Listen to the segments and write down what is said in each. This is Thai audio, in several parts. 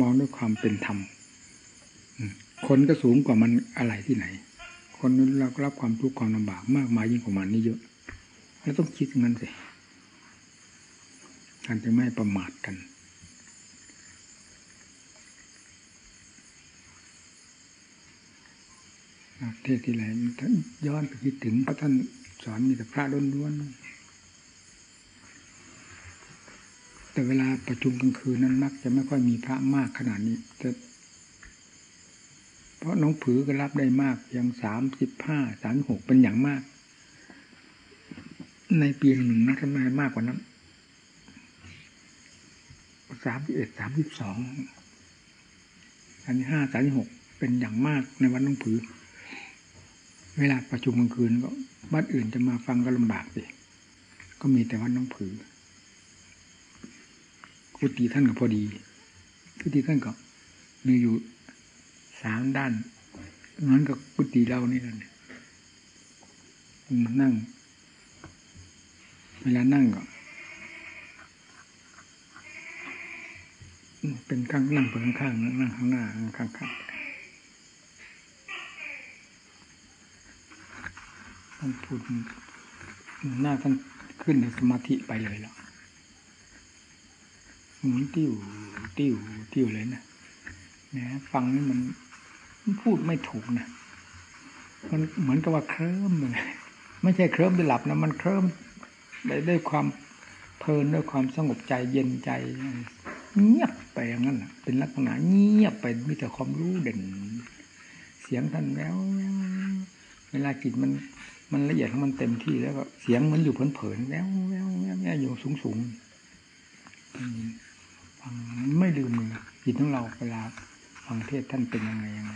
มองด้วยความเป็นธรรมคนก็สูงกว่ามันอะไรที่ไหน คนเรารับความทุกข์ความลำบากมากมายยิ่งกว่ามันนี่เยอะแล้วต้องคิดงั้นสิท่านจะไม่ประมาทกัน เทศที่ไหนท่านย้อนไปคิดถึงพระท่านสอนมีแต่พระล้วนๆ แต่เวลาประชุมกลางคืนนั้นมักจะไม่ค่อยมีพระมากขนาดนี้แต่เพราะน้องผือก็รับได้มากย่างสามสิบห้าสามหกเป็นอย่างมาก ในปีหนึ่งนะทำไมมากกว่านั้นสามสิบเอ็ดสามสิบสองสามสิบห้าสามสิบหกเป็นอย่างมากในวันน้องผือ เวลาประชุมกลางคืนก็บ้านอื่นจะมาฟังก็ลำบากสิก็มีแต่วัดน้องผือ กุฏิท่านก็พอดี กุฏิท่านก็มีอยู่สามด้านนั้นกับกุฏิเรานี่นั่นนั่ง เวลานั่งก็เป็นข้างนั่งเป็นข้างนั่งข้างหน้าข้างข้างท่านพูดหน้าท่านขึ้นในสมาธิไปเลยแล้ว หมุนติ้วติ้วติ้วเลยนะนี่ยฟังนี่มันพูดไม่ถูกนะมันเหมือนกับว่าเคลิ้มเลยไม่ใช่เคลิ้มไปหลับนะมันเคลิ้มได้ด้วยความเพลินด้วยความสงบใจเย็นใจ เงียบไปอย่างนั้นเป็นลักษณะเงียบไปมีแต่ความรู้เด่น เสียงท่านแล้ว เวลาจิตมันมันละเอียดของมันเต็มที่แล้วก็เสียงมันอยู่เผลอๆแล้วแล้วแล้วอยู่สูงสูง ไม่ลืมเลยจิตของเราเวลาฟังเทศท่านเป็นยังไงยังไง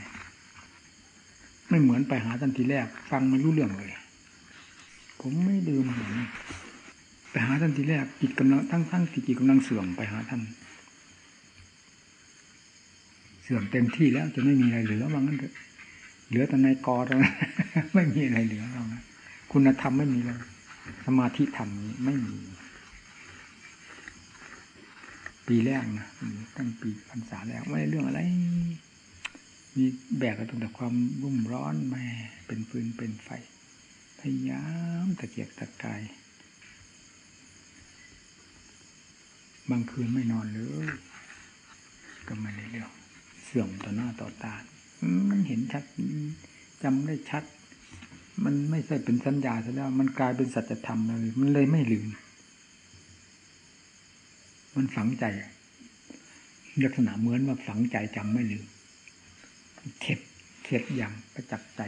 ไม่เหมือนไปหาท่านทีแรก ฟังไม่รู้เรื่องเลย ผมไม่ลืมเหมือนไปหาท่านทีแรกจิตกำลังทั้งทั้งจิตกำลังเสื่อมไปหาท่าน เสื่อมเต็มที่แล้วจะไม่มีอะไรเหลือว่างั้นเถอะเหลือแต่ในกอตรงนั้นไม่มีอะไรเหลือเรานะคุณธรรมไม่มีเลยสมาธิธรรมนี้ไม่มี ปีแรกนะตั้งปีพรรษาแรกไม่ได้เรื่องอะไร มีแบกกันตั้งแต่ความรุ่มร้อนแม่เป็นฟืนเป็นไฟ พยายามตะเกียกตะกาย บางคืนไม่นอนเลยก็ไม่ได้เรื่องเสื่อมต่อหน้าต่อตา มันเห็นชัดจำได้ชัด มันไม่ใช่เป็นสัญญาซะแล้ว มันกลายเป็นสัจธรรมเลย มันเลยไม่ลืม มันฝังใจลักษณะเหมือนว่าฝังใจจำไม่ลืมเข็ดเข็ดอย่างประจักษ์ใจ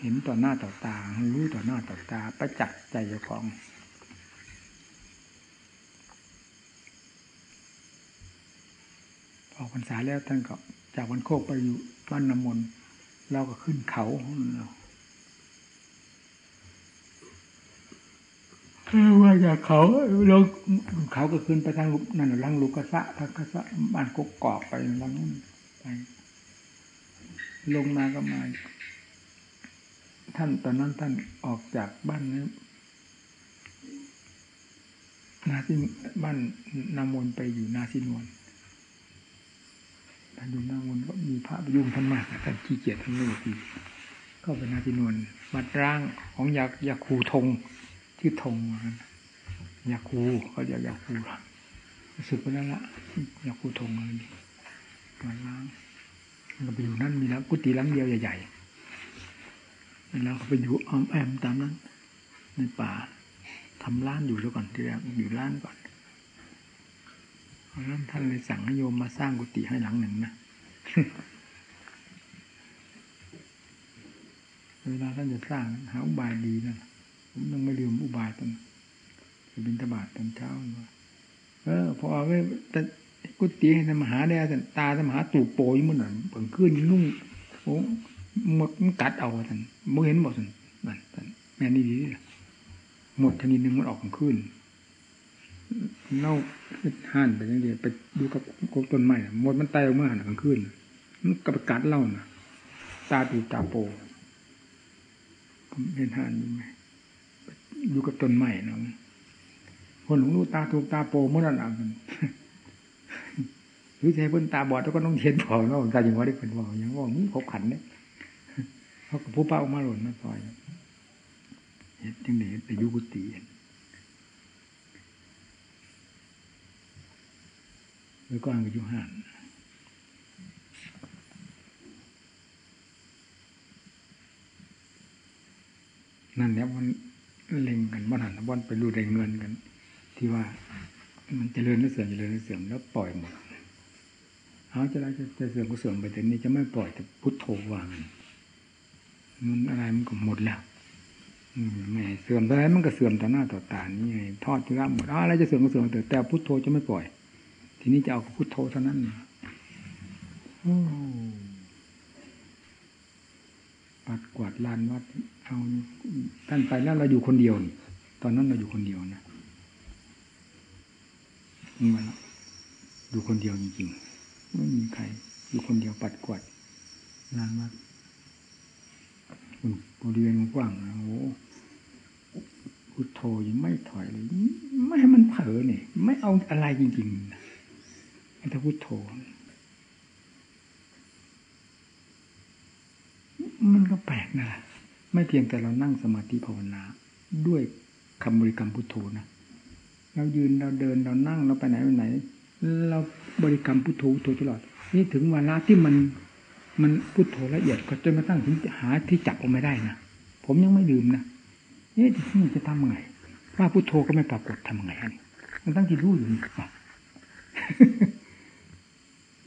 เห็นต่อหน้าต่อตา รู้ต่อหน้าต่อตา ประจักษ์ใจเจ้าของออกพรรษาแล้วท่านก็จากวันโคกไปอยู่บ้านน้ำมนต์เราก็ขึ้นเขา ว่าจากเขาเราเขาก็ขึ้นไปทางนั่นลังลูกกษะทางกษะบ้านกกกอกไปลังนู้นไปลงมาก็มา ท่านตอนนั้นท่านออกจากบ้านนี้นาซิบ้านนามนไปอยู่นาซินวนท่านดูหน้ามนก็มีพระยุ่งท่านมากท่านขี้เกียจท่านไม่ดีก็เป็นนาทีนวลวัดร่างของยายาคูทง ชื่อทงยาคูเขาเรียกยาคูสึกไปแล้วละยาคูทงเลยวัดร่างมันก็ไปอยู่นั่นมีแล้วกุฏิหลังเดียวใหญ่ๆแล้วก็ไปอยู่อ้อมแอมตามนั้น ในป่าทำร้านอยู่แล้วก่อนที่แรกอยู่ร้านก่อนพราะนั้นท่านเลยสั่งให้โยมมาสร้างกุฏิให้หลังหนึ่งนะเวลาท่านจะสร้างหาอุบายดีนะผม ยังไม่ลืมอุบายตอนจะบินตบาทตอนเช้าว่าเออพอเอาไว้แต่กุฏิให้ทำมหาได้แต่ตาทำมหาตูโปยมันหน่อยเปิงขึ้นนุ่งโอ้หมดมันกัดเอาท่านไม่เห็นหมดท่านนั่นแม่นี่ดีหมดชนิดนึงมันออกขึ้นเน่าห่านไปย่างเดียวไปดูกับกต้นไม้หมดมันตายออกมาหันกลางคืนมันกับกัดเล่านะตาตีตาโปผมเห็นห่านยู่ไหม อยู่กับต้นไม้นะคนหลงรู้ตาถูกตาโปเมื่อนั้นอะรือใช้เพิ่นตาบอดแล้วก็ต้องเทียนบอกเนาะตาอย่างว่าได้เป็นบอกอย่างว่านี่พบขันเนี่ยเขาผู้เป้ามาหล่นมาปล่อยเห็นจังเด็แต่ยุกุติแล้วก็อ่านกับยุห่านนั่นเนี่ยมัน เล็งกันบ้านหันบ้านไปรูแรงเงินกัน ที่ว่า มันจเจริญหรือเสื่อมจเจริญหรือเสื่อมแล้วปล่อยหมดเอาจะไรจะจะเสื่อมก็เสื่อมไปแต่นี้จะไม่ปล่อยแต่พุทโธวางมันอะไรมันก็หมดแล้วไม่เสื่อมอะไรมันก็เสื่อมต่อหน้าต่อตานี่ไงทอดจุฬาหมดอะไรจะเสื่อมก็เสื่อมแต่แต่พุทโธจะไม่ปล่อย ทีนี้จะเอาพุทโธเท่านั้นโอ้ ปัดกวาดลานวัดเอาท่านไปแล้วเราอยู่คนเดียวนี่ตอนนั้นเราอยู่คนเดียวนะมันอยู่คนเดียวจริงๆไม่มีใคร อยู่คนเดียวปัดกวาดลานวัดบริเวณกว้างนะโอ้พุทโธยังไม่ถอยเลยไม่ให้มันเผลอเนี่ยไม่เอาอะไรจริงๆนะถ้าพุทโธมันก็แปลก นะไม่เพียงแต่เรานั่งสมาธิภาวนา ด้วยคำบริกรรมพุทโธนะเรายืนเราเดินเรานั่งเราไปไหนไปไหน เราบริกรรมพุทโธพุทโธตลอด นี่ถึงเวลาที่มันมันพุทโธละเอียดก็จนมาตั้งถึงหาที่จับออกไม่ได้นะผมยังไม่ลืมนะนี่ที่จะทำไงว่าพุทโธก็ไม่ปรากฏทำไงนี่มันตั้งที่รู้อยู่นี่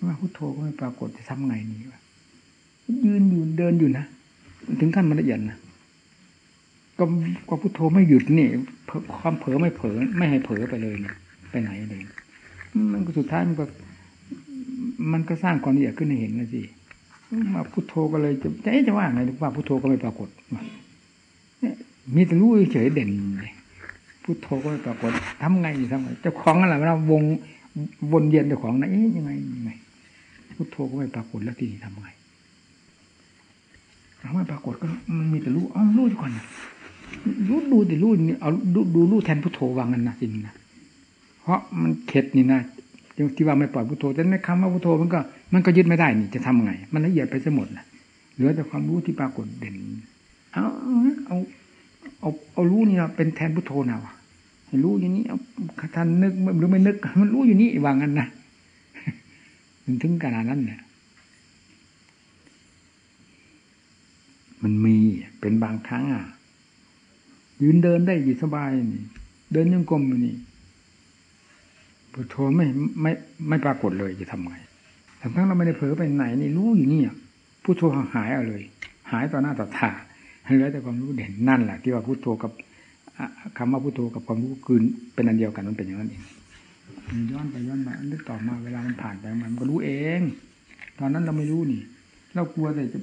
ว่าพุทโธก็ไม่ปรากฏจะทำไงนี่วะยืนอยู่เดินอยู่นะ ถึงขั้นมันละเอียดนะก็ก็พุทโธไม่หยุดนี่ความเผลอไม่เผลอไม่ให้เผลอไปเลยนะไปไหนเลยมันก็สุดท้ายมันก็ มันก็สร้างความละเอียดขึ้นให้เห็นนะสิมาพุทโธก็เลยจะจะจะว่าไงว่าพุทโธก็ไม่ปรากฏมีแต่รู้เฉยเด่นพุทโธก็ไม่ปรากฏทำไงทำไงเจ้าของอะไรเราวงวนเย็นเจ้าของนะเอ๊ยยังไงยังไงพุทโธก็ไม่ปรากฏแล้วทีนี้ทำไง ทำไม่ปรากฏก็มันมีแต่รู้อ๋อรู้ก่อนรู้ดูแต่รู้นี่เอาดูดูรู้แทนพุทโธวางกันนะจริงนะเพราะมันเข็ดนี่นะที่ว่าไม่ปล่อยพุทโธแต่ในคำว่าพุทโธมันก็มันก็ยึดไม่ได้นี่จะทำไง มันละเอียดไปซะหมดนะเหลือแต่ความรู้ที่ปรากฏเด่นเอาเอาเอาเอารู้นี่เป็นแทนพุทโธนะวะรู้อย่างนี้เอาท่านนึกหรือไม่นึก มันรู้อยู่นี่วางกันนะถึงขนาดนั้นเนี่ย มันมีเป็นบางครั้งอะ ยืนเดินได้อยู่สบายนี่ เดินยังกลมนี่พุทโธไม่ไม่ไม่ปรากฏเลยจะทำไงทั้งเราไม่ได้เผลอไปไหนนี่รู้อยู่นี่พุทโธหายเอาเลย หายต่อหน้าต่อตาเหลือแต่ความรู้เด่นนั่นแหละที่ว่าพุทโธกับคำว่าพุทโธกับความรู้คืนเป็นอันเดียวกันมันเป็นอย่างนั้นเองย้อนไปย้อนมานึกต่อมาเวลามันผ่านไปมันก็รู้เอง ตอนนั้นเราไม่รู้นี่ เรากลัวแต่จะ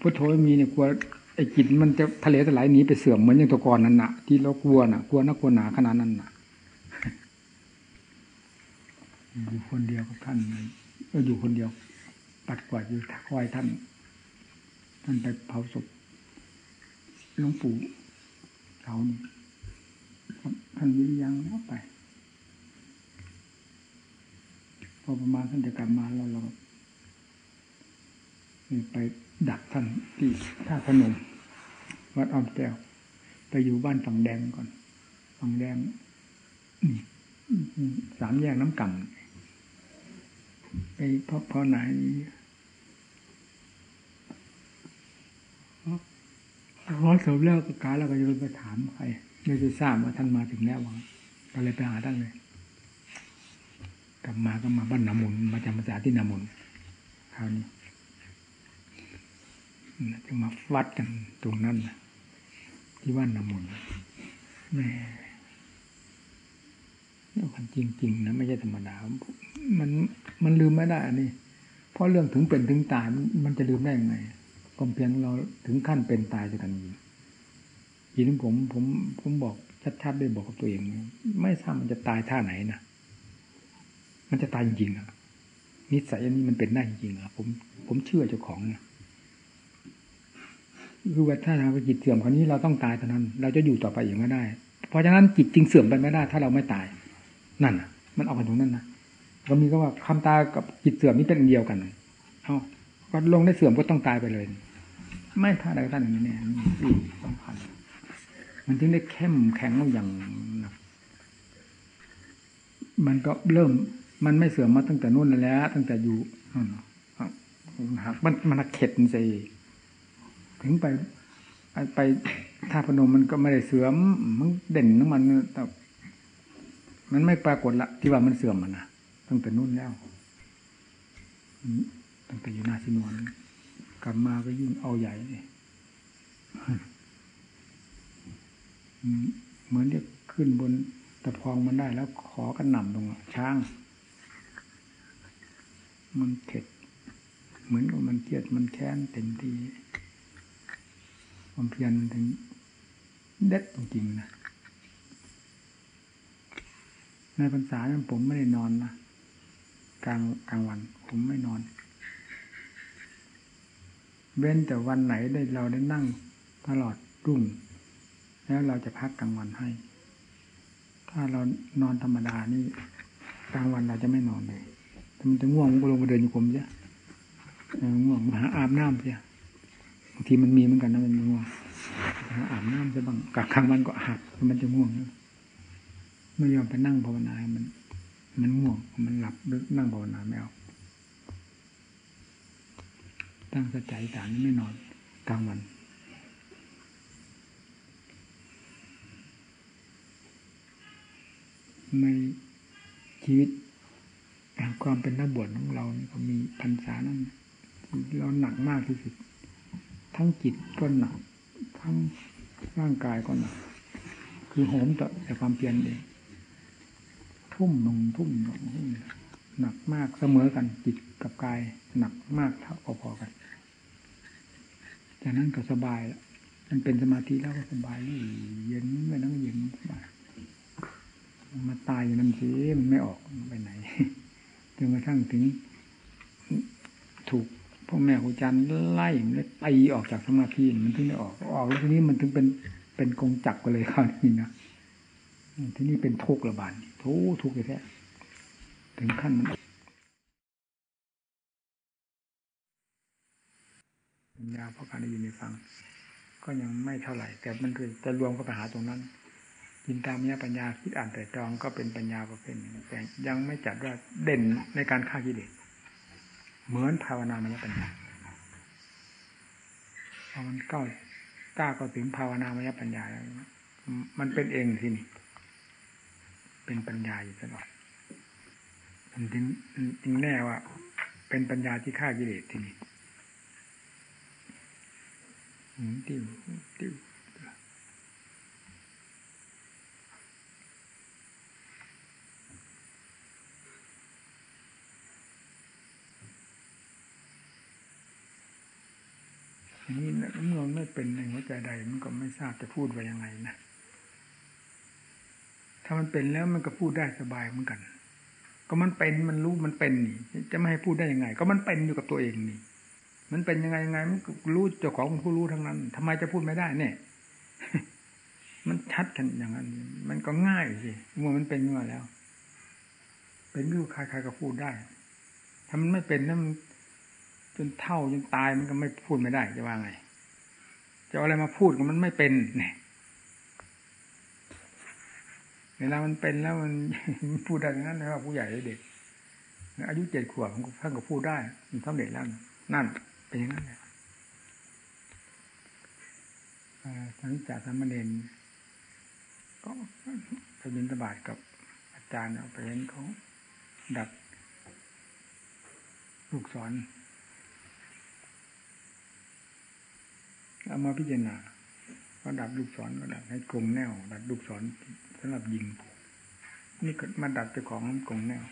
พุทโธมีเนี่ยกลัวไอ้จิตมันจะทะเลทลายหนีไปเสื่อมเหมือนอย่างตะกอนนั่นน่ะ ที่เรากลัวน่ะกลัวนักกลัวหนาขนาดนั้นน่ะอยู่คนเดียวกับท่านก็อยู่คนเดียว ปัดกวาดอยู่คอยท่าน ท่านไปเผาศพหลวงปู่เขาท่านวิริยังแล้วไป พอประมาณท่านจะกลับมาแล้วเรา ไปดักท่านที่ท่าพนม วัดอ้อมแก้ว ไปอยู่บ้านฝั่งแดงก่อนฝั่งแดงสามแยกน้ำก่ำไปพอพอไหนร้อยสมแล้วก็การแล้วก็จะไปถามใครไม่จะทราบว่าท่านมาถึงแล้วก็เลยไปหาท่านเลย กลับมาก็มาบ้านนามุนมาจำภาษาที่นามุนคราวนี้ จะมาฟัดกันตรงนั้นที่ว่านนามุนแม่เนี่ยความจริงๆนะไม่ใช่ธรรมดา มันมันลืมไม่ได้อันนี้เพราะเรื่องถึงเป็นถึงตายมันจะลืมได้ยังไงก็เพียงเราถึงขั้นเป็นตายจะกันยิงทีนี้ผมผมผมบอกชัดๆด้วยบอกกับตัวเอง ไม่ทราบมันจะตายท่าไหนนะมันจะตายจริงๆอะนิสัยอันนี้มันเป็นได้จริงๆอะผมผมเชื่อเจ้าของนะ คือว่าถ้าเราจิตเสื่อมคราวนี้เราต้องตายเท่านั้น เราจะอยู่ต่อไปอย่างไม่ได้ เพราะฉะนั้นจิตจริงเสื่อมไปไม่ได้ ถ้าเราไม่ตาย นั่นมันเอาไปตรงนั้นนะก็มีก็ว่าคำตายกับจิตเสื่อมนี่เป็นอันเดียวกันเอาก็ลงได้เสื่อมก็ต้องตายไปเลย ไม่ท่าใดท่าหนึ่งเนี่ยนี่สำคัญมันถึงได้เข้มแข็งอย่างหนักมันก็เริ่มมันไม่เสื่อมมาตั้งแต่นู่นแล้ว ตั้งแต่อยู่หักมันมันเข็ดสิ ถึงไปไปท่าพนมมันก็ไม่ได้เสื่อมมันเด่นของมันแต่มันไม่ปรากฏละที่ว่ามันเสื่อมมันนะตั้งแต่นู่นแล้วตั้งแต่อยู่นาซินวนกลับมาก็ยิ่งเอาใหญ่เลยเหมือนจะขึ้นบนตะพองมันได้แล้วขอกันหน่ำลงช้าง มันเข็ด เหมือนกับมันเกลียดมันแค้นเต็มที่ ความเพียรมันถึงเด็ดจริงๆนะในพรรษานั้นผมไม่ได้นอนนะกลางกลางวันผมไม่นอน เว้นแต่วันไหนได้เราได้นั่งตลอดรุ่ง แล้วเราจะพักกลางวันให้ ถ้าเรานอนธรรมดานี่กลางวันเราจะไม่นอนเลยถ้ามันจะง่วงก็ลงมาเดินอยู่ผมเสียง่วงหาอาบน้ำเสีย บางทีมันมีเหมือนกันนะมันง่วงอาบน้ำจะบ้างกลางวันก็อาบมันจะง่วงไม่ยอมไปนั่งภาวนามัน มันง่วงมันหลับนั่งภาวนาไม่เอาตั้งสใจฐานไม่นอนกลางวันในชีวิตแห่งความเป็นนักบวชของเรานี่ก็มีพรรษานั้นเราหนักมากที่สุด ทั้งจิตก็หนักทั้งร่างกายก็หนักคือโหมต่อแต่ความเพียรเองทุ่มลงทุ่มลงหนักมากเสมอกันจิตกับกายหนักมากเท่าพอๆกันจากนั้นก็สบายแล้วมันเป็นสมาธิแล้วก็สบายเย็นไม่ต้องเย็นสบายมาตายอยู่นั่นสิมันไม่ออกไปไหนจนกระทั่งถึงถูก พ่อแม่ครูจันไล่แล้วตีออกจากสมาธิมันถึงได้ออกออกแล้วทีนี้มันถึงเป็นเป็นกงจักรไปเลยคราวนี้นะที่นี่เป็นทุกข์ระบาดทุกทุกข์แท้ถึงขั้นมันปัญญาเพราะการได้ยินได้ฟัง ก็ยังไม่เท่าไหร่ แต่มันคือจะรวมเข้าไปหาตรงนั้นยินตามเนี้ยปัญญาคิดอ่านแต่จองก็เป็นปัญญาประเภทหนึ่งแต่ยังไม่จัดว่าเด่นในการฆ่ากิเลส เหมือนภาวนามยปัญญาพอมันก้าวกล้าก็ถึงภาวนามยปัญญาแล้วมันเป็นเองที่นี่เป็นปัญญาอยู่ตลอดมันถึงจริงแน่ว่าเป็นปัญญาที่ฆ่ากิเลสที่นี่ติ้วติ้วนี่เมื่อไม่เป็นในหัวใจใดมันก็ไม่ ทราบจะพูดว่ายังไงนะ ถ้ามันเป็นแล้วมันก็พูดได้สบายเหมือนกัน ก็มันเป็นมันรู้มันเป็นนี่ จะไม่ให้พูดได้ยังไง ก็มันเป็นอยู่กับตัวเองนี่ มันเป็นยังไงยังไง มันรู้เจ้าของผู้รู้ทั้งนั้นทำไมจะพูดไม่ได้เนี่ย มันชัดกันอย่างนั้น มันก็ง่ายสิเมื่อมันเป็นมาแล้ว เป็นรู้ใครๆก็พูดได้ ถ้ามันไม่เป็นนั่นจนเท่าจนตายมันก็ไม่พูดไม่ได้จะว่าไง จะอะไรมาพูดก็มันไม่เป็นเนี่ยเวลามันเป็นแล้วมันพูดได้นั้นนะว่าผู้ใหญ่เด็กอายุเจ็ดขวบท่านก็พูดได้มันสำเร็จแล้วนั่นเป็นอย่างนั้นแหละทางจ่าสามเณรก็ไปบินตบาทกับอาจารย์เอาไปเห็นเขาดัดลูกศร เอามาพิจารณาก็ดัดลูกศรก็ดัดให้กลงแนวดัดลูกศรสำหรับยิงนี่ก็มาดัดไปของกงแนว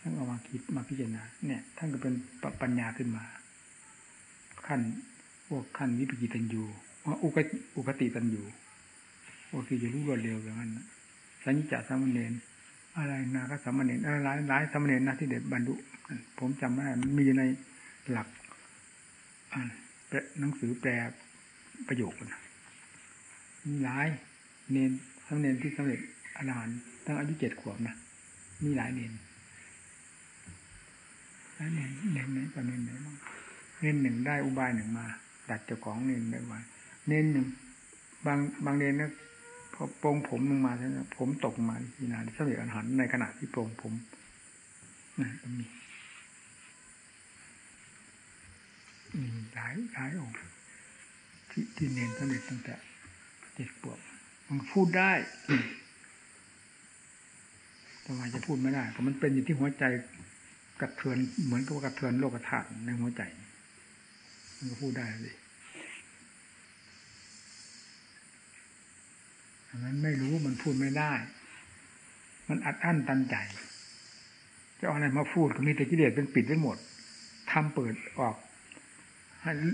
ท่านเอามาคิดมาพิจารณาเนี่ย ท่านก็เป็นปัญญาขึ้นมา ขั้นพวกขั้นวิปกิตันยูอุกอุกติตันยูโอเคจะรู้รวดเร็วอย่างนั้นสัญญาสามเณรอะไรนาคสามเณรอะไรหลายหลายสามเณรนะที่เด็ดบรรลุผมจำไม่ได้มันมีในหลัก หนังสือแปลประโยคนะมีหลายเนนสำเนนที่สำเร็จอรหันตั้งอายุเจ็ดขวบนะมีหลายเน้นหลายเน้นเน้นไหนก็เน้นไหนบ้างเน้นหนึ่งได้อุบายหนึ่งมา ดัดเจ้าของเน้นได้ไวเน้นหนึ่งบางบางเน้นนะพอโปรงผมลงมาแล้วผมตกมาทีนาสำเร็จอาหารในขณะที่โปรงผมนะก็มี หลายหลายองค์ที่ที่เน้นสำเร็จตั้งแต่เจ็ดปวบมันพูดได้ทำไมจะพูดไม่ได้ก็มันเป็นอยู่ที่หัวใจกระเทือนเหมือนกับกระเทือนโลกธาตุในหัวใจ มันก็พูดได้เลยมันไม่รู้มันพูดไม่ได้ มันอัดอั้นตันใจ จะเอาอะไรมาพูดก็มีแต่กิเลสเป็นปิดไว้หมดทำเปิดออก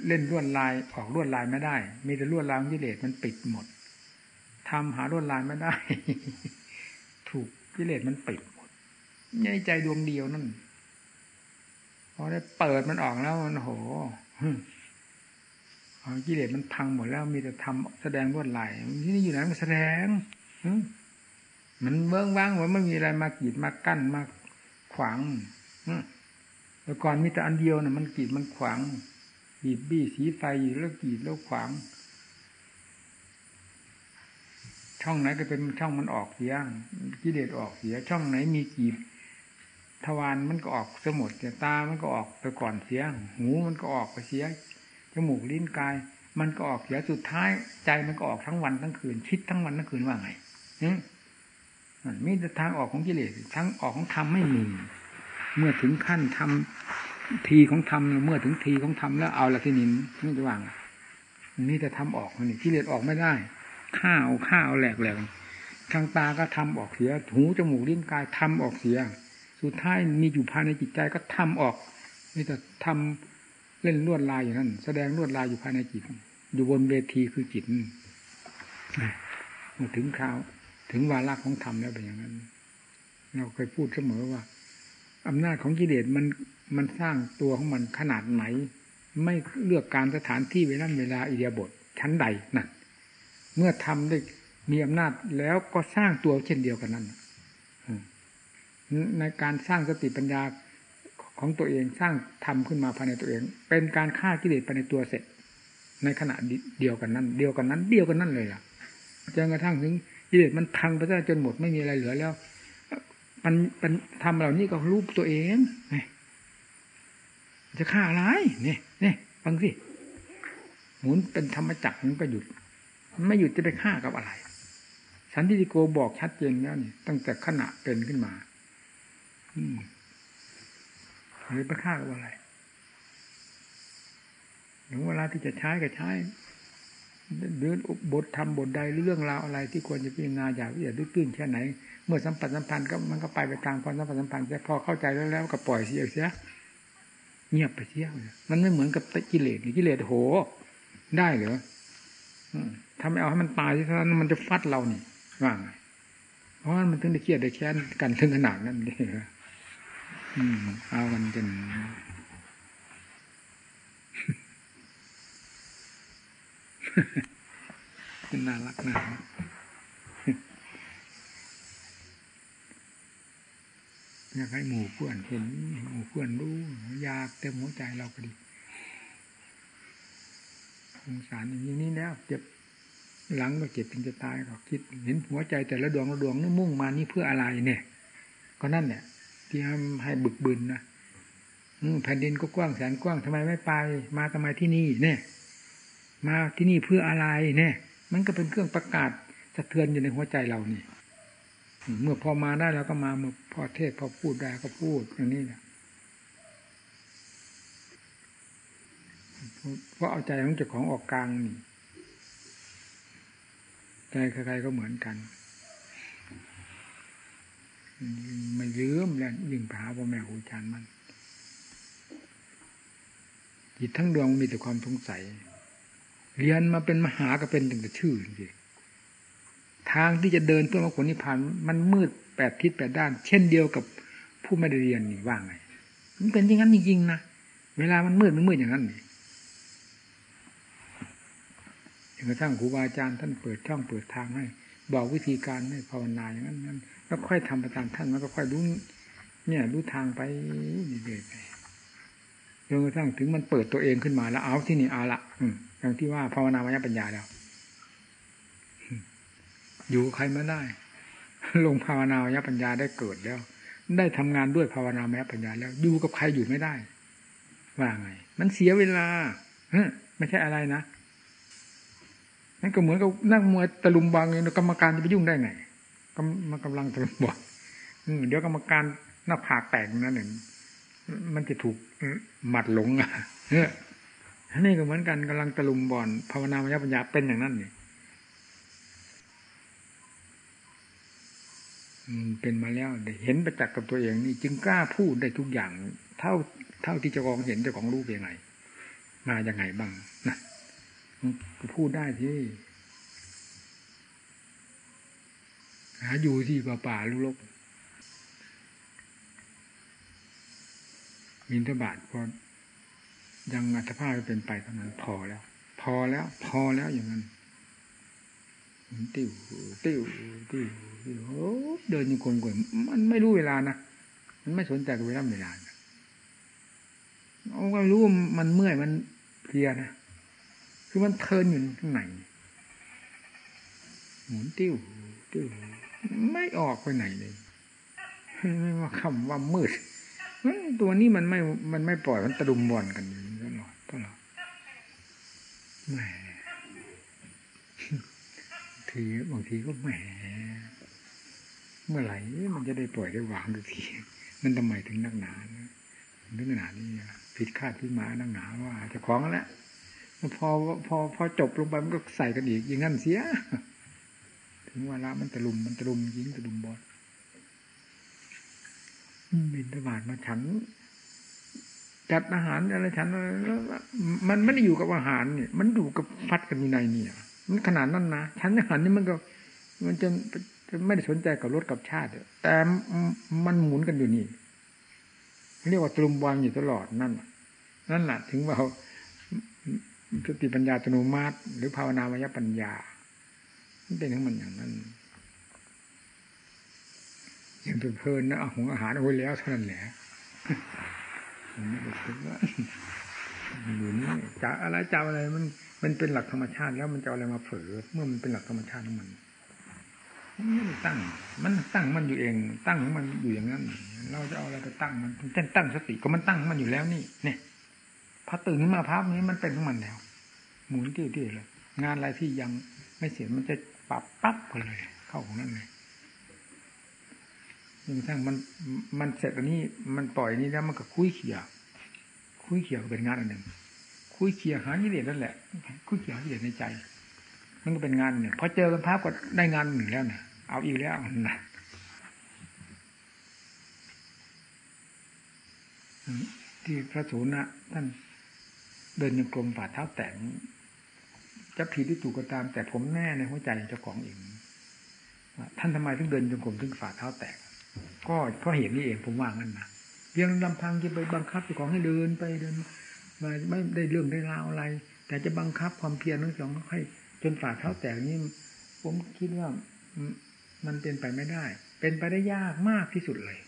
เล่นลวดลายออกลวดลายไม่ได้ มีแต่ลวดลายกิเลสมันปิดหมดทำหาลวดลายไม่ได้ ถูกกิเลสมันปิดหมดในใจดวงเดียวนั่นพอได้เปิดมันออกแล้วมันโหกิเลสมันพังหมดแล้วมีแต่ทำแสดงลวดลายที่นี่อยู่ไหนมันแสดงมันเบื้องว่างว่าไม่มีอะไรมากีดมากั้นมาขวางแต่ก่อนมีแต่อันเดียวนะ่ะมันกีดมันขวาง บีบบี้สีไฟอยู่แล้วกีดแล้วขวาง ช่องไหนก็เป็นช่องมันออกเสียกิเลสออกเสีย ช่องไหนมีกีบทวารมันก็ออกสมดตา มันก็ออกไปก่อนเสีย หูมันก็ออกไปเสีย จมูกลิ้นกาย มันก็ออกเสีย สุดท้าย ใจมันก็ออกทั้งวันทั้งคืน คิดทั้งวันทั้งคืนว่าไงมีแต่ทางออกของกิเลสทั้งออกของธรรมไม่มี เมื่อถึงขั้นทำ ทีของธรรมเมื่อถึงทีของธรรมแล้วเอาละที่นินนี่จะว่างนี่จะทำออกนี่กิเลสออกไม่ได้ข้าวข้าวแหลกแหลกทางตาก็ทำออกเสียหูจมูกลิ้นกายทำออกเสีย สุดท้ายมีอยู่ภายในจิตใจก็ทำออกนี่แต่ทำเล่นลวดลายอย่างนั้นแสดงลวดลายอยู่ภายในจิต อยู่บนเวทีคือจิตมื่อถึงคราว ถึงวาระของธรรมแล้วเป็นอย่างนั้น เราเคยพูดเสมอว่าอำนาจของกิเลสมัน มันสร้างตัวของมันขนาดไหน ไม่เลือกการสถานที่เวลาเวลาอิเดียบทชั้นใดนั่นเมื่อทำได้มีอำนาจแล้วก็สร้างตัวเช่นเดียวกันนั่นในการสร้างสติปัญญาของตัวเองสร้างทำขึ้นมาภายในตัวเอง เป็นการฆ่ากิเลสภายในตัวเสร็จ ในขณะเดียวกันนั้น เดียวกันนั้น เดียวกันนั่นเลยล่ะจนกระทั่งถึงกิเลสมันพังไปได้จนหมดไม่มีอะไรเหลือแล้ว มันมันทำเหล่านี้ก็รูปตัวเอง จะฆ่าอะไรเนี่ยเนี่ยฟังสิหมุนเป็นธรรมจักรมันก็หยุดไม่หยุดจะไปฆ่ากับอะไรสันติโกบอกชัดเจนแล้วนี่ตั้งแต่ขณะเป็นขึ้นมา อืมหรือไปฆ่ากับอะไรถึงเวลาที่จะใช้ก็ใช้หรือบททำบทใดหรือเรื่องราวอะไรที่ควรจะพิจารณาอยากละเอียดตื้นแค่ไหน เมื่อสัมผัสสัมพันธ์ก็มันก็ไปไปตามความสัมผัสสัมพันธ์แต่พอเข้าใจแล้วแล้วก็ปล่อยเสียเสีย เงียบไปเสียมันไม่เหมือนกับกิเลสกิเลสโห ได้เหรอถ้าไม่เอาให้มันตายที่นั้นมันจะฟัดเรานี่ว่าไงเพราะมันถึงได้เครียดได้แค้นกันถึงขนาดนั้นเลยอืมเอามันจนน่ารักนะ อยากให้หมู่เพื่อนเห็นหมู่เพื่อนรู้อยากเต็มหัวใจเราก็ดีสงสารอย่างนี้แล้วเจ็บหลังก็เจ็บเป็นจะตายก็คิด เห็นหัวใจแต่ละดวงละดวงนี่มุ่งมานี่เพื่ออะไรเนี่ย ก็นั่นเนี่ยที่ทำให้บึกบึนนะแผ่นดินก็กว้างแสนกว้างทำไมไม่ไป มาทำไมที่นี่เนี่ย มาที่นี่เพื่ออะไรเนี่ย มันก็เป็นเครื่องประกาศสะเทือนอยู่ในหัวใจเรานี่ เมื่อพอมาได้เราก็มาเมื่อพอเทศพอพูดได้ก็พูดอย่างนี้แหละเพราะเอาใจของเจ้าของออกกลางนี่ใจใครๆก็เหมือนกันไม่ลืมแล้วยิ่งผาพ่อแม่ครูอาจารย์มันจิตทั้งดวงมีแต่ความสงสัย เรียนมาเป็นมหาก็เป็นถึงแต่ชื่อจริง ทางที่จะเดินเพื่อมรรคผลนิพพานมันมืดแปดทิศแปดด้าน เช่นเดียวกับผู้ไม่ได้เรียนนี่ว่างไง มันเป็นอย่างนั้นจริงๆนะเวลามันมืดมันมืดอย่างนั้นนี่จนกระทั่งครูบาอาจารย์ท่านเปิดช่องเปิดทางให้ บอกวิธีการให้ภาวนาอย่างนั้นนั้นแล้วค่อยทำไปตามท่านมันก็ค่อยรู้เนี่ยรู้ทางไปเรื่อยๆไปจนกระทั่งถึงมันเปิดตัวเองขึ้นมาแล้วเอาที่นี่เอาละอย่างที่ว่าภาวนามยปัญญาแล้ว อยู่ใครม่ได้ ลงภาวนามยปัญญาได้เกิดแล้ว ได้ทำงานด้วยภาวนามยปัญญาแล้วอยู่กับใครอยู่ไม่ได้ ว่าไง มันเสียเวลาฮไม่ใช่อะไรนะนั่นก็เหมือนกับนั่งมวยตะลุมบางเงกรรมการจะไปยุ่งได้ไงกำมันกำลังตะลุมบอลเดี๋ยวกรรมการหน้าผากแตกนั่นหนึ่งมันจะถูกหมัดหลงอะเนี่ยนี่ก็เหมือนกันกำลังตะลุมบอลภาวนามยปัญญาเป็นอย่างนั้นนี่ เป็นมาแล้วเห็นประจักษ์กับตัวเองนี่จึงกล้าพูดได้ทุกอย่าง เท่าเท่าที่เจ้าของเห็นเจ้าของรู้เป็นไง มาอย่างไงบ้างนะพูดได้ที่หาอยู่ที่ป่าป่าลุกมินทบาทพอยังอัตภาพเป็นไปเท่านั้นพอแล้ว พอแล้ว พอแล้วอย่างนั้น ติ้วติ้วติ้วติ้วเดินอยู่คนกวนมันไม่รู้เวลานะมันไม่สนใจกับเวลาเวลาเอาก็รู้มันเมื่อยมันเพลียนะคือมันเพลินอยู่ข้างในหมุนติ้วติ้วไม่ออกไปไหนเลยไม่ว่าคำว่ามืดตัวนี้มันไม่มันไม่ปล่อยมันตะดุมบอลกันอยู่ตลอดตลอดแหม ทีบางทีก็แหมเมื่อไหร่มันจะได้ปล่อยได้วางทุกทีมันทำไมถึงนักหนาถึงขนาดนี้ผิดคาดที่มานักหนาว่าจะคล้องแล้วพอพอพอจบลงไปมันก็ใส่กันอีกอย่างนั้นเสีย ถึงเวลามันตะลุมมันตะลุมยิงตะลุมบอลบินตบาดมาฉัน จัดอาหารอะไรฉันมันไม่ได้อยู่กับอาหารเนี่ย มันอยู่กับพัดกันมีในเนี่ย มันขนาดนั้นนะฉันอาหารนี่มันก็ มันจะจะไม่ได้สนใจกับรถกับชาติแต่มันหมุนกันอยู่นี่ เรียกว่าตรุมบอลอยู่ตลอดนั่นนั่นแหละถึงว่าสติปัญญาตโนมัติ หรือภาวนามยปัญญาเป็นของมันอย่างนั้นยังเพลินนะอาหงอาหารโอ้ยแล้วเท่านั้นแหละไม่ได้คิดว่าอยู่นี่จะอะไรจะอะไรมัน มันเป็นหลักธรรมชาติแล้วมันจะอะไรมาเผลอเมื่อมันเป็นหลักธรรมชาติของมันไม่ได้ตั้ง มันตั้งมันอยู่เอง ตั้งของมันอยู่อย่างนั้น เราจะเอาอะไรไปตั้งมันเช่นตั้งสติก็มันตั้งมันอยู่แล้วนี่เนี่ยพอตื่นมาภาพนี้มันเป็นของมันแล้ว หมุนติ้วๆเลยงานอะไรที่ยังไม่เสร็จมันจะปรับปั๊บไปเลย เข้าของนั่นเลยจนกระทั่งมันมันเสร็จอันนี้มันปล่อยนี้แล้วมันก็คุยเขี่ยคุยเขี่ยเป็นงานอันหนึ่ง คุยเขี่ยหากิเลสนั่นแหละ คุยเขี่ยหากิเลสในใจ มันก็เป็นงานหนึ่งพอเจอกันภาพก็ได้งานหนึ่งแล้วนะเอาอีกแล้วนะที่พระสูนะท่านเดินยังกลมฝ่าเท้าแตงจะผิดที่ถูกก็ตาม แต่ผมแน่ในหัวใจเจ้าของเองท่านทำไมถึงเดินจงกรมถึงฝ่าเท้าแตก ก็เพราะเหตุนี้เองผมว่างั้นนะเพียงลำพังจะไปบังคับเจ้าของให้เดินไปเดิน มาไม่ได้เรื่องได้ราวอะไร แต่จะบังคับความเพียรทั้งสองให้จนฝ่าเท้าแตกนี้ผมคิดว่ามันเป็นไปไม่ได้ เป็นไปได้ยากมากที่สุดเลย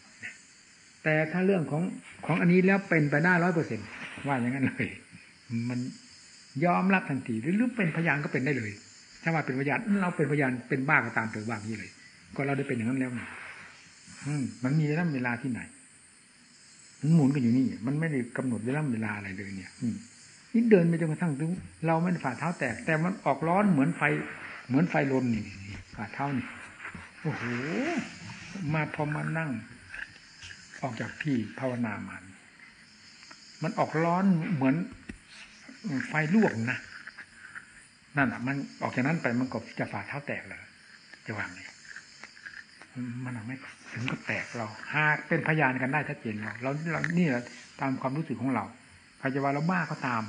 แต่ถ้าเรื่องของของอันนี้แล้วเป็นไปได้ร้อยเปอร์เซ็นว่าอย่างนั้นเลย มันยอมรับทันทีหรือเป็นพยานก็เป็นได้เลย ถ้าว่าเป็นพยานเราเป็นพยานเป็นบ้าก็ตามเถอะบ้านี้เลย ก็เราได้เป็นอย่างนั้นแล้วอืมมันมีเวลาเวลาที่ไหน มันหมุนกันอยู่นี่ มันไม่ได้กำหนดเวลาเวลาอะไรเลยเนี่ยอืนี่เดินไปจนกระทั่งถึง เราไม่ฝ่าเท้าแตก แต่มันออกร้อนเหมือนไฟ เหมือนไฟลนนี่ฝ่าเท้านี่โอ้โหมาพอมานั่ง ออกจากที่ภาวนามัน มันออกร้อนเหมือนไฟลวกนะนั่นอะ มันออกจากนั้นไปมันก็จะฝ่าเท้าแตกเลยจะวางเลยมันไม่ ถึงก็แตกเราหากเป็นพยานกันได้ชัดเจนเราเราเรานี่แหละตามความรู้สึกของเราใครจะว่าเราบ้าก็ตาม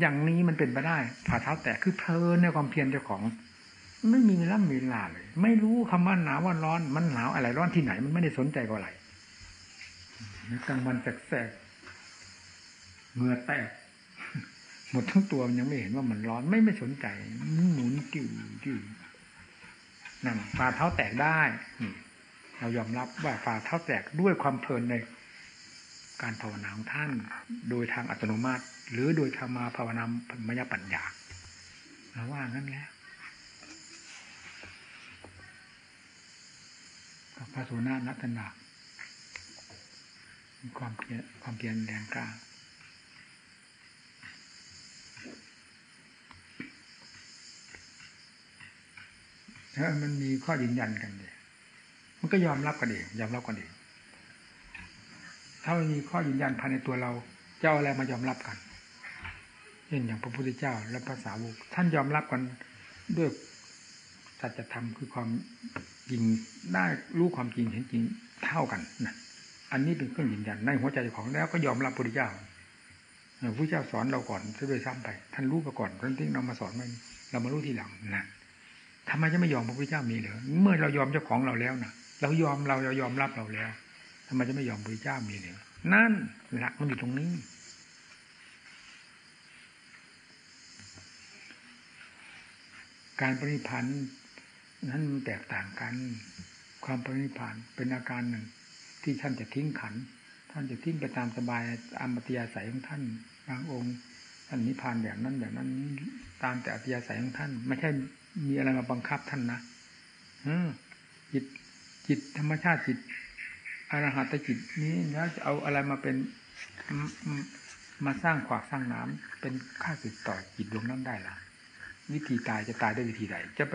อย่างนี้มันเป็นไปได้ฝ่าเท้าแตกคือเพลินในความเพียรเจ้าของ ไม่มีเวลาเวลาเลย ไม่รู้คำว่าหนาวว่าร้อน มันหนาวอะไรร้อนที่ไหน มันไม่ได้สนใจก็อะไรกลางวันแสกเหงื่อแตกหมดทั้งตัวมันยังไม่เห็นว่ามันร้อนไม่ไม่สนใจหมุนกิ้วกิ้วนั่นฝ่าเท้าแตกได้ เรายอมรับว่าฝ่าเท้าแตกด้วยความเพลินในการภาวนาของท่าน โดยทางอัตโนมัติ หรือโดยธรรมาภาวนามยปัญญาเราว่างั้นแหละพระโสนานัตนาความเพียรความเพียรแรงกล้าถ้ามันมีข้อยืนยันกันเลย มันก็ยอมรับกันเองยอมรับกันเองถ้ามันมีข้อยืนยันภายในตัวเราจะเอาอะไรมายอมรับกันเช่นอย่างพระพุทธเจ้าและภาษาวกท่านยอมรับกันด้วยสัจธรรมคือความจริงได้รู้ความจริงเห็นจริงเท่ากันนะอันนี้เป็นเครื่องยืนยันในหัวใจของแล้วก็ยอมรับพระพุทธเจ้าพระพุทธเจ้าสอนเราก่อนซะด้วยซ้ำไป ท่านรู้ไปก่อนท่านทิ้งเรามาสอนมันเรามารู้ทีหลังนะทำไมจะไม่ยอมพระพุทธเจ้ามีเหรอเมื่อเรายอมเจ้าของเราแล้วนะ เรายอมเราเรายอมรับเราแล้วทำไมจะไม่ยอมพระเจ้ามีเหรอนั่นหลักมันอยู่ตรงนี้ การปริพันธ์นั้นมันแตกต่างกัน ความปริพันธ์เป็นอาการหนึ่ง ที่ท่านจะทิ้งขัน ท่านจะทิ้งไปตามสบายอามตยาศัยของท่านบางองค์ท่านนิพพานแบบนั้นแบบนั้น ตามแต่อัตยาศัยของท่าน ไม่ใช่มีอะไรมาบังคับท่านนะจิต จิตธรรมชาติจิตอรหัตจิตนี้แล้วจะเอาอะไรมาเป็นมาสร้างขวากสร้างน้ำเป็นค่าสึกต่อจิตดวงนั้นได้ล่ะวิธีตายจะตายด้วยวิธีใดจะไป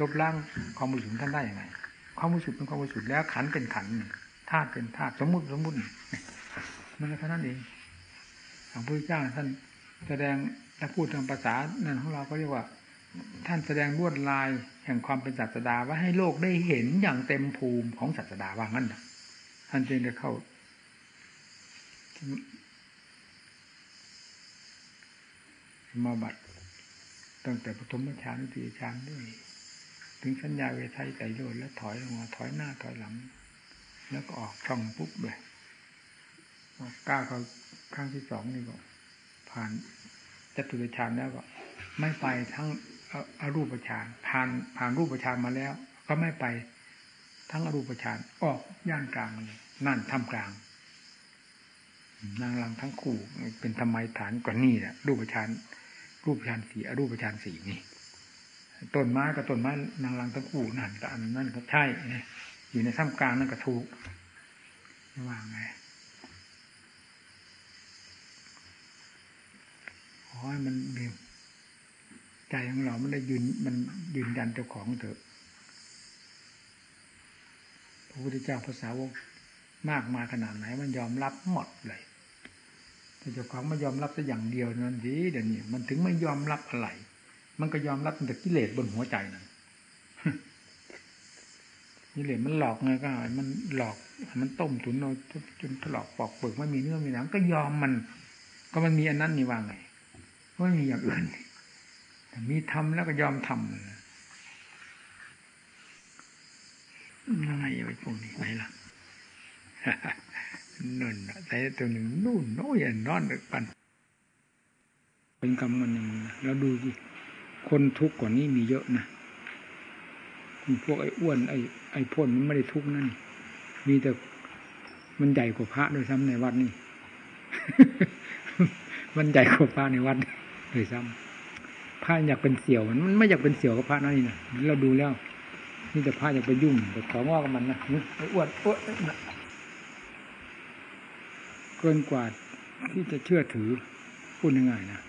ลบล้างความบริสุทธิ์ท่านได้ยังไงความบริสุทธิ์เป็นความบริสุทธิ์แล้วขันเป็นขันธาตุเป็นธาตุสมมุติสมมุติมันก็เท่านั้นเองพระพุทธเจ้าท่านแสดงถ้าพูดทางภาษานั่นของเราก็เรียกว่า ท่านแสดงลวดลายแห่งความเป็นศาสดาว่าให้โลกได้เห็นอย่างเต็มภูมิของศาสดาว่างั้นท่านจึงจะเข้า มาบัตรตั้งแต่ปฐมฌานวิถีฌานด้วย ถึงสัญญาเวทัยใจโยนแล้วถอยลงมาถอยหน้าถอยหลัง แล้วก็ออกช่องปุ๊บเลยก้าวเขาครั้งที่สองนี่ก็ผ่านจตุรฌานแล้วก็ไม่ไปทั้ง อรูปฌานผ่านผ่านรูปฌานมาแล้ว ก็ไม่ไปทั้งอรูปฌานออกย่านกลางเลยนั่นทำกลาง นางลังทั้งคู่เป็นธรรมฐานกว่านี่แหละรูปฌานรูปฌานสี่อรูปฌานสี่นี่ต้นไม้กับต้นไม้นางลังทั้งคู่นั่นก็อันนั่นก็ใช่อยู่ในท่ามกลางนั่นก็ถูกว่าไงขอให้มันมี ใจของเรามันได้ยืนมันยืนยันเจ้าของเถอะพระพุทธเจ้าภาษาวกมากมาขนาดไหน มันยอมรับหมดเลยแต่เจ้าของไม่ยอมรับแต่อย่างเดียวนั่นสิเดี๋ยวนี้มันถึงไม่ยอมรับอะไร มันก็ยอมรับแต่กิเลสบนหัวใจนั่นกิเลสมันหลอกไงก็มันหลอก มันต้มตุนเราจนถลอกปอกเปลือกไม่มีเนื้อมีหนังก็ยอมมัน ก็มันมีอันนั้นนี่ว่าไงไม่มีอย่างอื่น มีทำแล้วก็ยอมทำอะไรไอ้พวกนี้ไหนล่ะนั่นแต่ตัวหนึ่งนู่นโน้ยนอนดึกปันเป็นกรรมมันย่งแล้วดูสิคนทุกข์กว่านี้มีเยอะนะพวกไอ้อ้วนไอ้ไอ้พ่นมันไม่ได้ทุกข์นั่นมีแต่มันใหญ่กว่าพระโดยซ้ำในวัดนี่ มันใหญ่กว่าพระในวัดโดยซ้ำ ระอยากเป็นเสี่ยวมันไม่อยากเป็นเสี่ยวกับพระนั่นนี่นะเราดูแล้วนี่แต่พระอยากไปยุ่งแต่ของอกับมันนะไอ้อ้วนอ้วนเกินกว่าที่จะเชื่อถือพูดง่ายๆนะ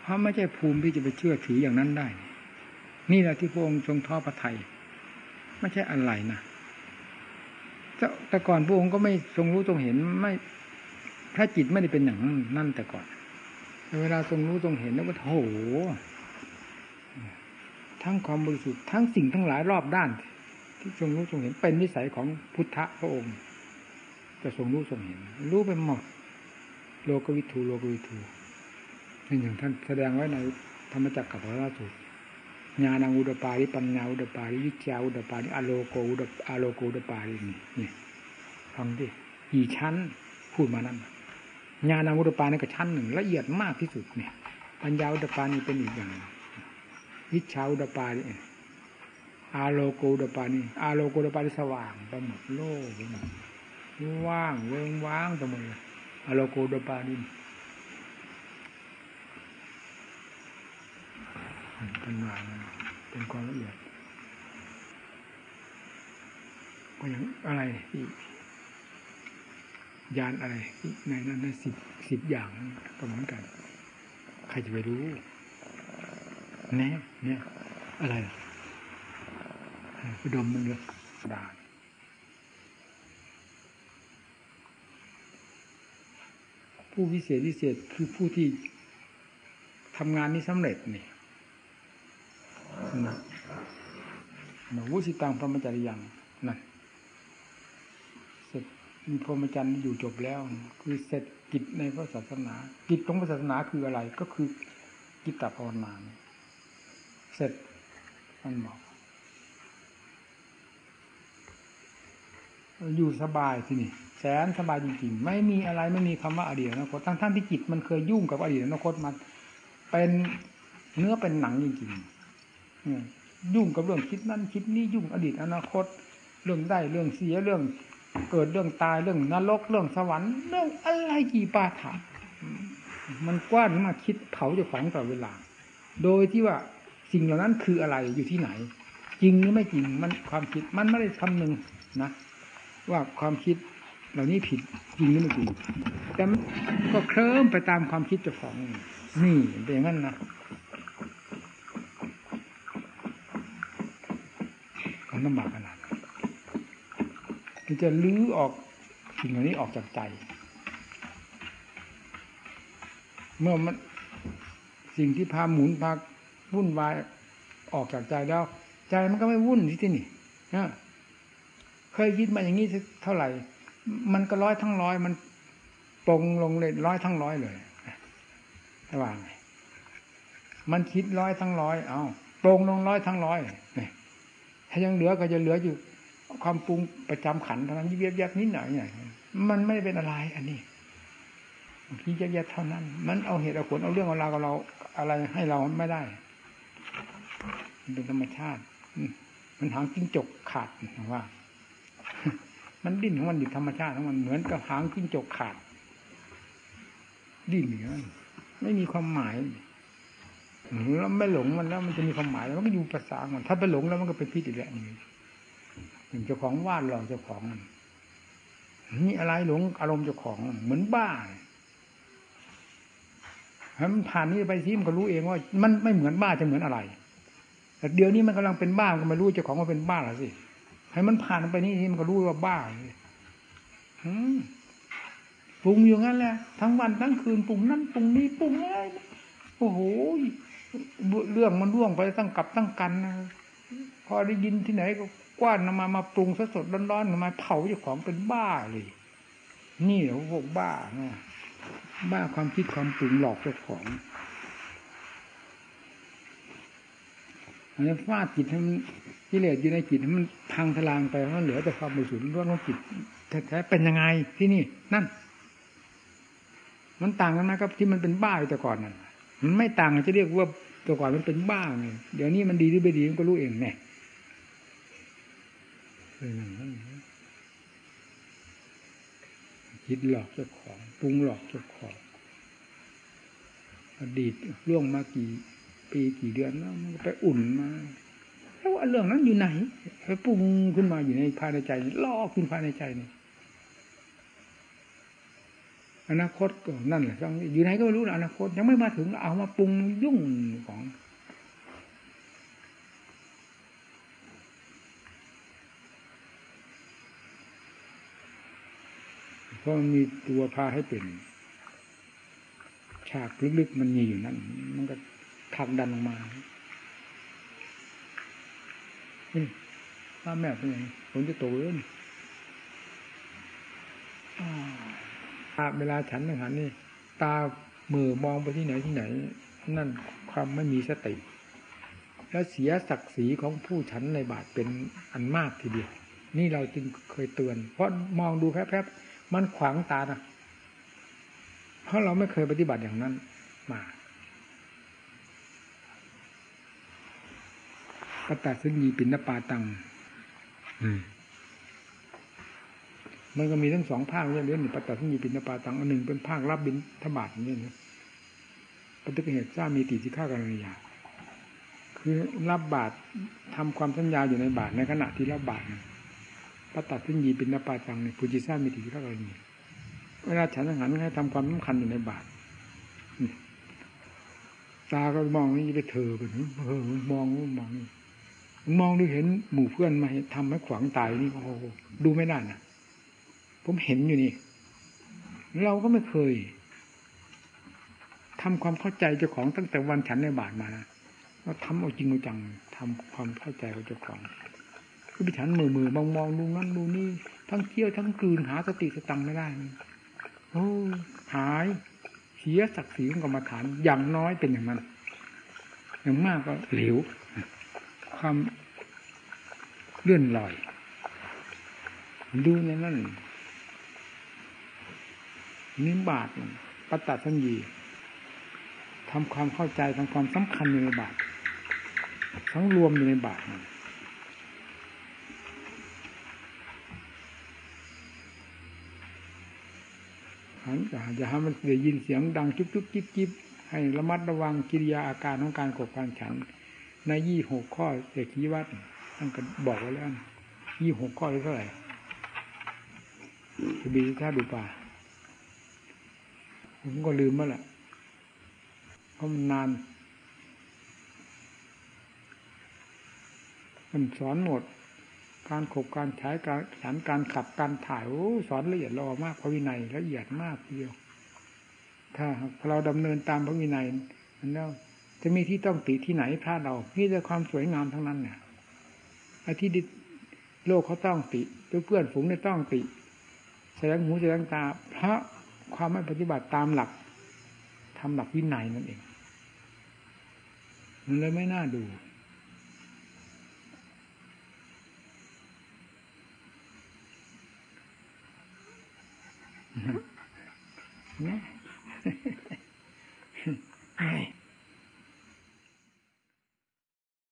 เพราะไม่ใช่ภูมิที่จะไปเชื่อถืออย่างนั้นได้ นี่แหละที่พระองค์ทรงท้อพระไทยไม่ใช่อะไรนะแต่ก่อนพระองค์ก็ไม่ทรงรู้ทรงเห็นไม่พระจิตไม่ได้เป็นอย่างนั้นแต่ก่อนเวลาทรงรู้ทรงเห็นแล้วก็โห ทั้งความบริสุทธิ์ทั้งสิ่งทั้งหลายรอบด้าน ที่ทรงรู้ทรงเห็นเป็นนิสัยของพุทธพระองค์จะทรงรู้ทรงเห็น รู้ไปหมดโลกวิถูโลกวิถูนี่อย่างท่านแสดงไว้ในธรรมจักรกับพระราสูตรญาณังอุดปาริปัญญาอุดปาริวิจาอุดปาริอโลโกอุดอโลโกอุดปารินี่นี่ฟังดิกี่ชั้นพูดมานั่นญาณังอุดปานี่ก็ชั้นหนึ่งละเอียดมากที่สุดเนี่ย ปัญญาอุดปานี่เป็นอีกอย่าง วิชาอุดปานี่อาโลโกดปานีอาโลโกดปานีสว่างไปหมดโลกไปหมดว่างเวงว่างไปหมดเลยอาโลโกดปานีเป็นวางเป็นความละเอียดก็อย่างอะไรที่ยานอะไรในนั้นสิบสิบอย่างก็เหมือนกัน ใครจะไปรู้ นี่ยเนี่ย อะไรไปดมมันเลยด่านผู้พิเศษพิเศษคือผู้ที่ทำงานนี้สำเร็จนี่นะวุสิตังพระมจริยังนั่นเสร็จมีพรหมจรรย์อยู่จบแล้ว คือเสร็จกิจในพระศาสนา กิจของพระศาสนาคืออะไร ก็คือกิตตภาวนาเเสร็จมันบอกอยู่สบายที่นี่แสนสบายจริงๆ ไม่มีอะไรไม่มีคำว่าอดีตอนาคตทั้งท่านที่จิตมันเคยยุ่งกับอดีตอนาคตมันเป็นเนื้อเป็นหนังจริงๆยุ่งกับเรื่องคิดนั่นคิดนี้ยุ่งอดีตอนาคต เรื่องได้เรื่องเสียเรื่อง เกิดเรื่องตายเรื่องนรกเรื่องสวรรค์เรื่องอะไรกี่ปาถะมันกว้านมาคิดเผาจ้าของตลอดเวลา โดยที่ว่า สิ่งเหล่านั้นคืออะไรอยู่ที่ไหน จริงหรือไม่จริงมันความคิดมันไม่ได้คำหนึ่งนะ ว่าความคิดเหล่านี้ผิดจริงหรือไม่จริงแต่ก็เคลิ้มไปตามความคิดเจ้าของนี่เป็นอย่างนั้นนะมันลำบากขนาดที่จะลื้อออกสิ่งเหล่านี้ออกจากใจ เมื่อมันสิ่งที่พาหมุนพา วุ่นวายออกจากใจแล้ว ใจมันก็ไม่วุ่นที่นี่นะเคยคิดมาอย่างนี้เท่าไหร่ มันก็ร้อยทั้งร้อยมันปรงลงเลยร้อยทั้งร้อยเลยระหว่างมันคิดร้อยทั้งร้อย เอาปรงลงร้อยทั้งร้อยนี่ถ้ายังเหลือก็จะเหลืออยู่ ความปรุงประจำขันเท่านั้นยิบยับยับนิดหน่อยเนี่ยมันไม่เป็นอะไร อันนี้ยิบยับยับเท่านั้น มันเอาเหตุเอาผลเอาเรื่องเอาราวกับเรา อะไรให้เราไม่ได้ มันเป็นธรรมชาติมันหางจิ้งจกขาดว่า มันดิ้นของมันอยู่ธรรมชาติของมันเหมือนกับหางจิ้งจกขาด ดิ้นอย่างนั้ไม่มีความหมายแล้วไม่หลงมันแล้วมันจะมีความหมายแล้วมันก็อยู่ภาษามันถ้าไปหลงแล้วมันก็เป็นพิษอีกแล้วนี่ถึงเจ้าของวาดหลอกเจ้าของมันนี่อะไรหลงอารมณ์เจ้าของเหมือนบ้ามันผ่านนี้ไปซิมันก็รู้เองว่า มันไม่เหมือนบ้าจะเหมือนอะไร แต่เดี๋ยวนี้มันกำลังเป็นบ้ามันก็ไม่รู้เจ้าของว่าเป็นบ้าหรอสิให้มันผ่านไปนี่มันก็รู้ว่าบ้าปรุงอยู่งั้นแหละทั้งวันทั้งคืนปรุงนั่นปรุงนี้ปรุงอะไรโอ้โหเรื่องมันร่วงไปตั้งกับตั้งกันนะพอได้ยินที่ไหนก็กว้านมามาปรุงสดสดร้อนๆมาเผาเจ้าของเป็นบ้าเลย นี่เหรอพวกบ้านะบ้าความคิดความปรุงหลอกเจ้าของ อันนี้ฟาดจิตให้มันกิเลสอยู่ในจิตให้มันพังทลางไปมันเหลือแต่ความบริสุทธิ์ล้วนของจิตแท้ๆเป็นยังไงที่นี่ นั่น มันต่างกันไหมครับที่มันเป็นบ้าแต่ก่อนนั่นมันไม่ต่างจะเรียกว่าแต่ก่อนมันเป็นบ้าไงเดี๋ยวนี้มันดีหรือไม่ดีมันก็รู้เองแน่คิดหลอกเจ้าของปรุงหลอกเจ้าของอดีตล่วงมากี่ ปีกี่เดือนแล้วมันไปอุ่นมาแล้วว่าเรื่องนั้นอยู่ไหนไปปรุงขึ้นมาอยู่ในภายในใจล่อขึ้นภายในใจนี่อนาคตก็นั่นแหละอยู่ไหนก็ไม่รู้อนาคต ยังไม่มาถึงเอามาปรุงยุ่งของเพราะมีตัวพาให้เป็น ฉากลึกๆมันมีอยู่นั่น มันก็ ทักดันออกมานี่ถ้าแม่เป็นไงฝนจะตกเลยเวลาฉันอาหารนี่ ตามือมองไปที่ไหนที่ไหน นั่นความไม่มีสติ แล้วเสียศักดิ์ศรีของผู้ฉันในบาทเป็นอันมากทีเดียว นี่เราจึงเคยเตือน เพราะมองดูแป๊บๆมันขวางตานะเพราะเราไม่เคยปฏิบัติอย่างนั้นมา ปัตตาซึ่งมีปินนปาตังอืมมันก็มีทั้งสองภาคเนี่ยเรื่องหนึ่งปัตตาซึ่งมีปินนปาตังอันหนึ่งเป็นภาครับบินทบาทอย่างนี้นะปฏิเหตุทรามีติสิฆ่ากันริยาคือรับบาตรทำความสัญญาอยู่ในบาตรในขณะที่รับบาตรนะปัตตาซึ่งมีปินนปาตังเนี่ยปุจิซ่ามีติสิฆ่ากันริยาเวลาฉันอาหารให้ทำความสำคัญอยู่ในบาตรนี่ตาก็มองนี่ไปเธอไปนี่เออมองมองนี่ มองดูเห็นหมู่เพื่อนมาทำให้ขวางตายนี่โอ้โหดูไม่ได้นะผมเห็นอยู่นี่ เราก็ไม่เคยทำความเข้าใจเจ้าของตั้งแต่วันฉันในบาทมานะเราทำเอาจริงเอาจังทำความเข้าใจกับเจ้าของคือไปฉันมือมือมองมองดูนั่นดูนี่ ทั้งเที่ยวทั้งกลืนหาสติสตังไม่ได้โอ้หายเสียศักดิ์ศรีของกรรมฐานอย่างน้อยเป็นอย่างนั้นอย่างมากก็เหลว ความเลื่อนลอย ดูในนั่นนิบาตปัตตสัญญีทำความเข้าใจทำความสำคัญในบาตทั้งรวมอยู่ในบาตหันอย่าให้มันได้ยินเสียงดังจุ๊บจุ๊บจิ๊บจิ๊บให้ระมัดระวังกิริยาอาการของการกบการฉัน ในยี่หกข้อเอกขีวัดท่านก็บอกไว้แล้วยี่หกข้อเท่าไหร่จะบีท่าดูป่าผมก็ลืมมาแหละเพราะมันนาน มันสอนหมด การขบการใช้การฉันการขับการถ่ายโอ้สอนละเอียดรอมากพระวินัยละเอียดมากเดียว ถ้าเราดำเนินตามพระวินัยมันแล้ว จะมีที่ต้องติที่ไหนพลาดเรามีแต่ความสวยงามทั้งนั้นเนี่ยไอ้ที่โลกเขาต้องติเพื่อนฝูงเนี่ยต้องติแสดงหูแสดงตาเพราะความไม่ปฏิบัติตามหลักทำหลักวินัยนั่นเองมันเลยไม่น่าดูนะ